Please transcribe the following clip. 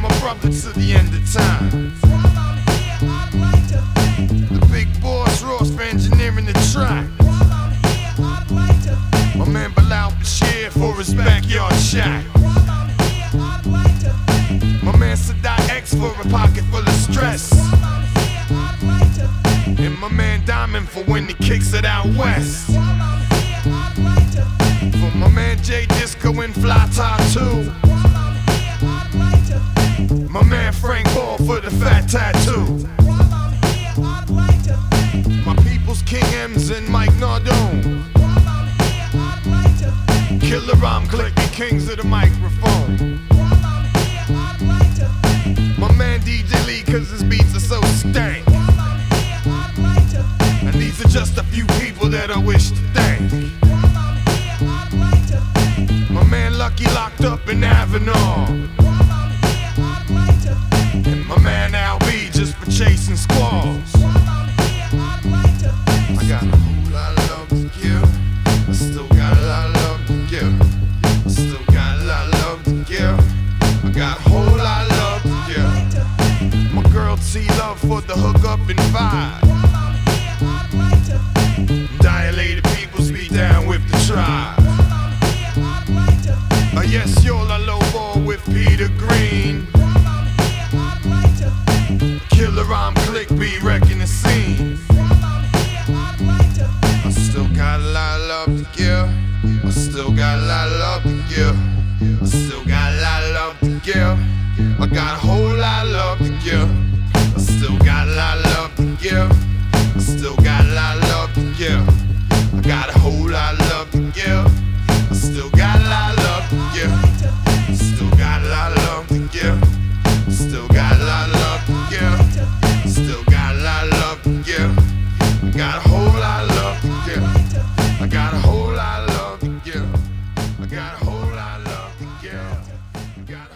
my brother to the end of time. The big boss Ross for engineering the track. My man Bilal Bashir for his backyard shack. My man Sadat X for a pocket full of stress. While I'm here, I'd like to thank And my man Diamond for when he kicks it out west. While I'm here, I'd like to thank For my man J Disco and Fly Tattoo. Man Frank Ball for the fat tattoo. My people's King M's and Mike Nardone. Killer I'm clicking kings of the microphone. My man DJ Lee, cause his beats are so stank. And these are just a few people that I wish to thank. My man Lucky locked up in Avenal. For the hook up and vibe. Still got a lot of love to give. I got a whole lot of love got